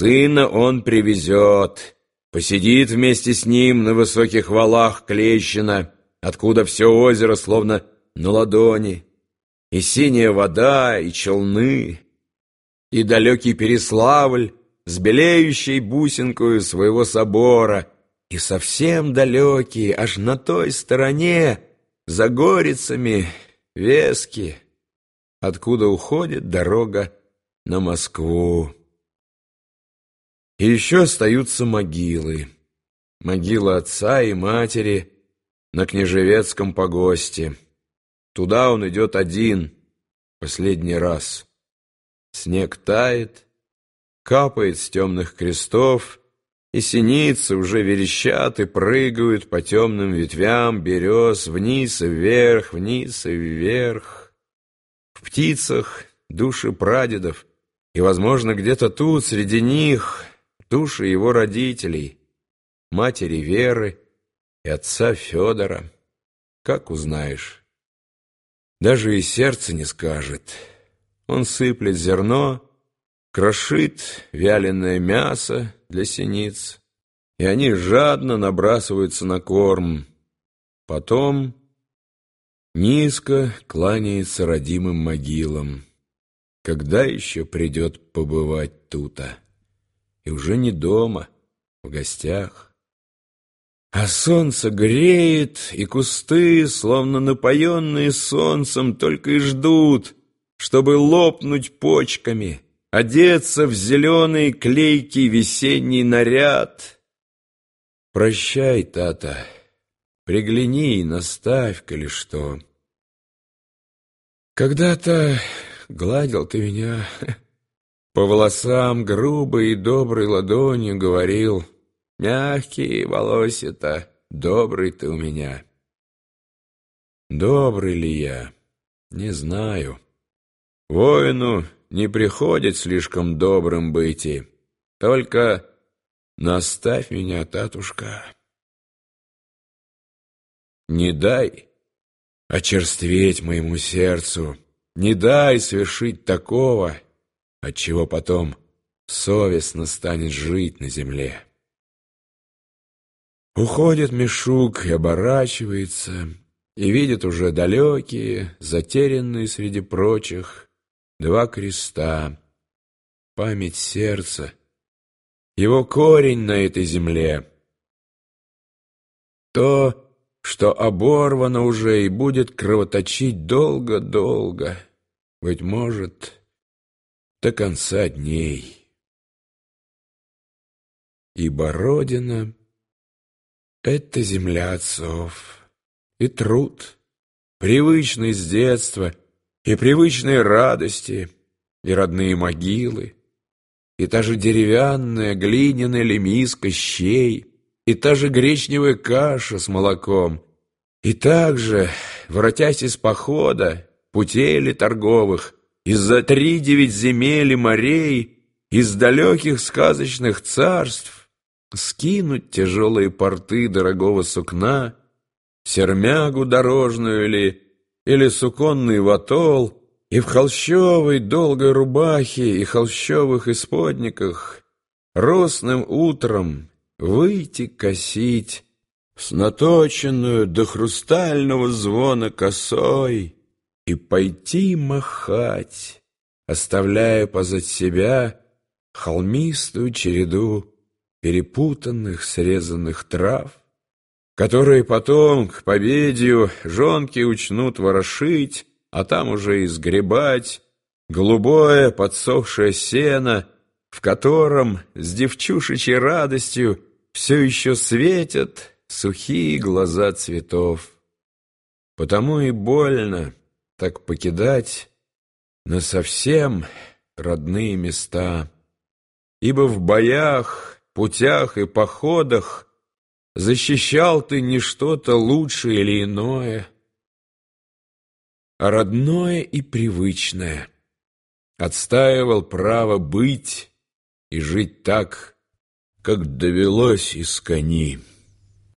Сына он привезет, посидит вместе с ним на высоких валах Клещина, откуда все озеро словно на ладони, и синяя вода, и челны, и далекий Переславль с белеющей бусинкою своего собора, и совсем далекие, аж на той стороне, за горицами, вески, откуда уходит дорога на Москву. И еще остаются могилы. Могила отца и матери на Княжевецком погосте. Туда он идет один, последний раз. Снег тает, капает с темных крестов, и синицы уже верещат и прыгают по темным ветвям берез вниз и вверх, вниз и вверх. В птицах души прадедов, и, возможно, где-то тут, среди них, души его родителей, матери Веры и отца Федора. Как узнаешь? Даже и сердце не скажет. Он сыплет зерно, крошит вяленое мясо для синиц, и они жадно набрасываются на корм. Потом низко кланяется родимым могилам. Когда еще придет побывать тута? И уже не дома, в гостях. А солнце греет, и кусты, словно напоенные солнцем, только и ждут, чтобы лопнуть почками, одеться в зеленый клейкий весенний наряд. Прощай, Тата, пригляни и наставь-ка ли что. Когда-то гладил ты меня по волосам грубой и доброй ладонью, говорил, «Мягкие волосы-то, добрый ты у меня». Добрый ли я? Не знаю. Воину не приходит слишком добрым быть только наставь меня, татушка. Не дай очерстветь моему сердцу, не дай совершить такого, от чего потом совестно станет жить на земле. Уходит Мишук и оборачивается, и видит уже далекие, затерянные среди прочих, два креста, память сердца, его корень на этой земле. То, что оборвано уже и будет кровоточить долго-долго, быть может, до конца дней. Ибо Родина — это земля отцов, и труд, привычный с детства, и привычные радости, и родные могилы, и та же деревянная глиняная лемиска щей, и та же гречневая каша с молоком, и также, воротясь из похода, путей торговых, из-за три девять земель и морей, из далеких сказочных царств, скинуть тяжелые порты дорогого сукна, сермягу дорожную или, или суконный ватол, и в холщовой долгой рубахе и холщовых исподниках росным утром выйти косить с наточенную до хрустального звона косой, и пойти махать, оставляя позад себя холмистую череду перепутанных срезанных трав, которые потом к победию жонки учнут ворошить, а там уже изгребать голубое подсохшее сено, в котором с девчушечьей радостью все еще светят сухие глаза цветов. Потому и больно, так покидать на совсем родные места. Ибо в боях, путях и походах защищал ты не что-то лучшее или иное, а родное и привычное. Отстаивал право быть и жить так, как довелось из кони.